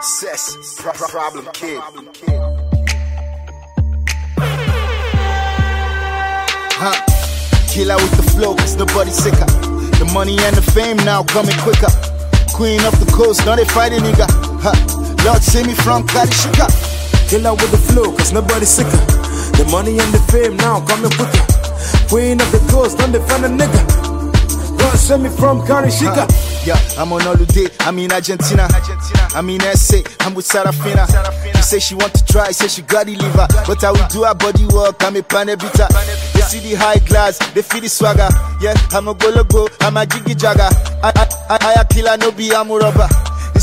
Cess, pro- pro- problem kid. Huh. Killer with the flow, cause nobody sicker. The money and the fame now coming quicker. Queen of the coast, now they fighting nigga. Huh. Lord save me from Karishika. Killer with the flow, cause nobody sicker. The money and the fame now coming quicker. Queen of the coast, defend a nigga. God send me from Karishika. Yeah, I'm on holiday. I'm in Argentina. I'm in SA. I'm with Sarafina. She say she want to try. Say she got the liver. But I will do her body work. I'm a panebita. They see the high glass. They feel the swagger. Yeah, I'm a gologo. I'm a jiggy jagger. I, I, I, I a killer. No be I'm a rubber.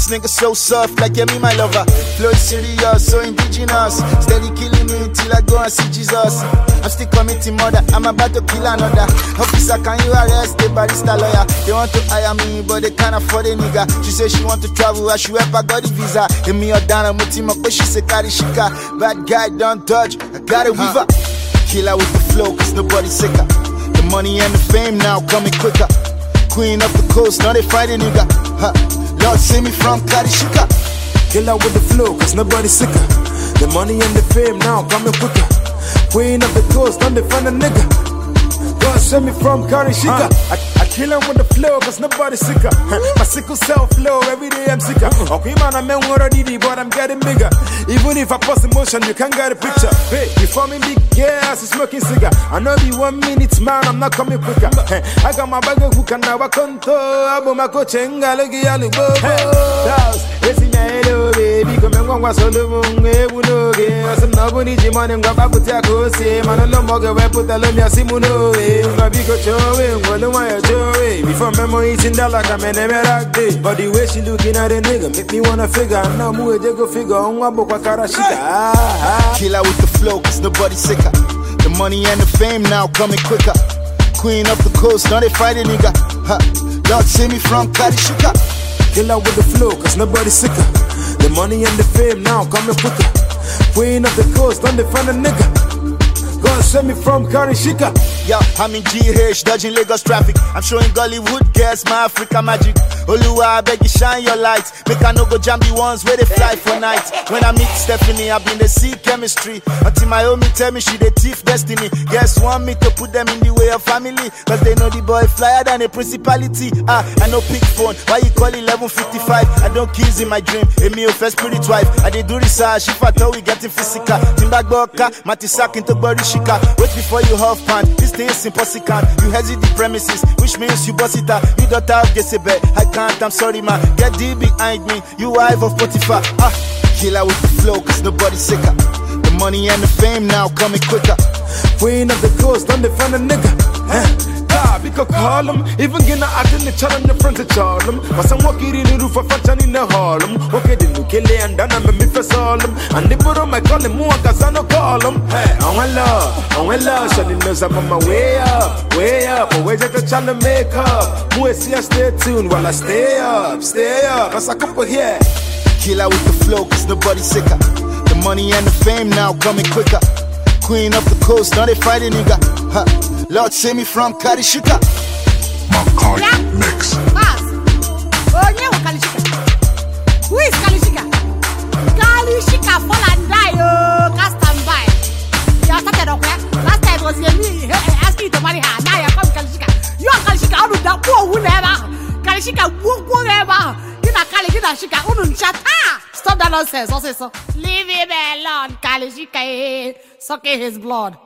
This nigga so soft, like yeah, me my lover. Flow is serious, so indigenous. Steady killing me till I go and see Jesus. I'm still committing murder, I'm about to kill another. Officer, can you arrest the barista lawyer? They want to hire me, but they can't afford a nigga. She say she want to travel, I should help her got the visa. And me or down, mutima, but she say carry shika. Bad guy, don't dodge, I got a weaver. Killer with the flow, cause nobody sicker. The money and the fame now coming quicker. Queen of the coast, now they fight a nigga. Huh. Lord save me from Karishika. Killer with the flow, cause nobody sicker. The money and the fame now coming quicker. Queen of the coast, don't defend a nigga. God send me from Karishika. I, I kill him with the flow, cause nobody sicker. My sickle self flow, every day I'm sicker. Okay, man, I'm in already, but I'm getting bigger. Even if I post emotion, you can't get a picture. Hey, you forming big gas, smoking cigar. I know be one minute, man, I'm not coming quicker. Hey, I got my bag of hook and now I can't Abo my coach and galogi alubo. Hey, it's in your baby, come and go, so the moon, we know, some nobody, Jimon, and Gabaputa, say, man, no more, we put the Lemia Simuno, Babiko Chowe, Wolumaya Chowe. Before memories in Dallas, I'm in Emerald But the way she looking at a nigga make me wanna figure. Now, Mue go figure on Wabokwa Karishika. Killer with the flow, cause nobody sicker. The money and the fame now coming quicker. Queen of the coast, now they fight a nigga. Huh. Lord save me from Karishika. Killer with the flow, cause nobody sicker. The money and the fame now coming quicker. Queen of the coast, don't defend a nigga. God send me from Karishika. Yo, I'm in GH, dodging Lagos traffic. I'm showing Gollywood girls my Africa magic. Oluwa, I beg you shine your light. Make I no go jam the ones where they fly for night. When I meet Stephanie, I been the sea chemistry. Until my homie tell me she the thief destiny. Guess want me to put them in the way of family. Cause they know the boy flyer than a principality. Ah, I know pick phone. Why you call 1155? I don't kiss in my dream. A meal first spirit wife. I did do research. If I thought we getting physical. Timbagboka, Matisak into body shika. Wait before you huff pan. This thing is impossible. You hesitate the premises, which means you boss it out. You daughter of Jezebel. I can't, I'm sorry, man. Get deep behind me. You wife of Potiphar. Ah, killer with the flow, cause nobody sicker. The money and the fame now coming quicker. Queen of the coast, don't defend a nigga. Huh? We could call them. Even get out in the channel, the friends of Charlem. But some walk it in the roof of fashion in the Harlem. Okay, the look and done, I'm a me for solemn. And they put on my call him more, cause I no call them. Hey, on my love, on my love, Shawty knows I'm on my way up, way up. Always at the channel make up. Who see I stay tuned while I stay up, stay up. As I come here. Killer with the flow, cause nobody sicker. The money and the fame now coming quicker. Queen of the coast, now they fighting a nigga. Huh. Lord save me from Karishika. Macaulay Mix. Bas. Onye oh, wu Kalishika? Who is Kalishika? chica wherever. Give a Kali, give a chica, unun chat. Stop that nonsense. Also, so. Leave him alone, Kali, chica. Eh, eh, eh. Suck his blood.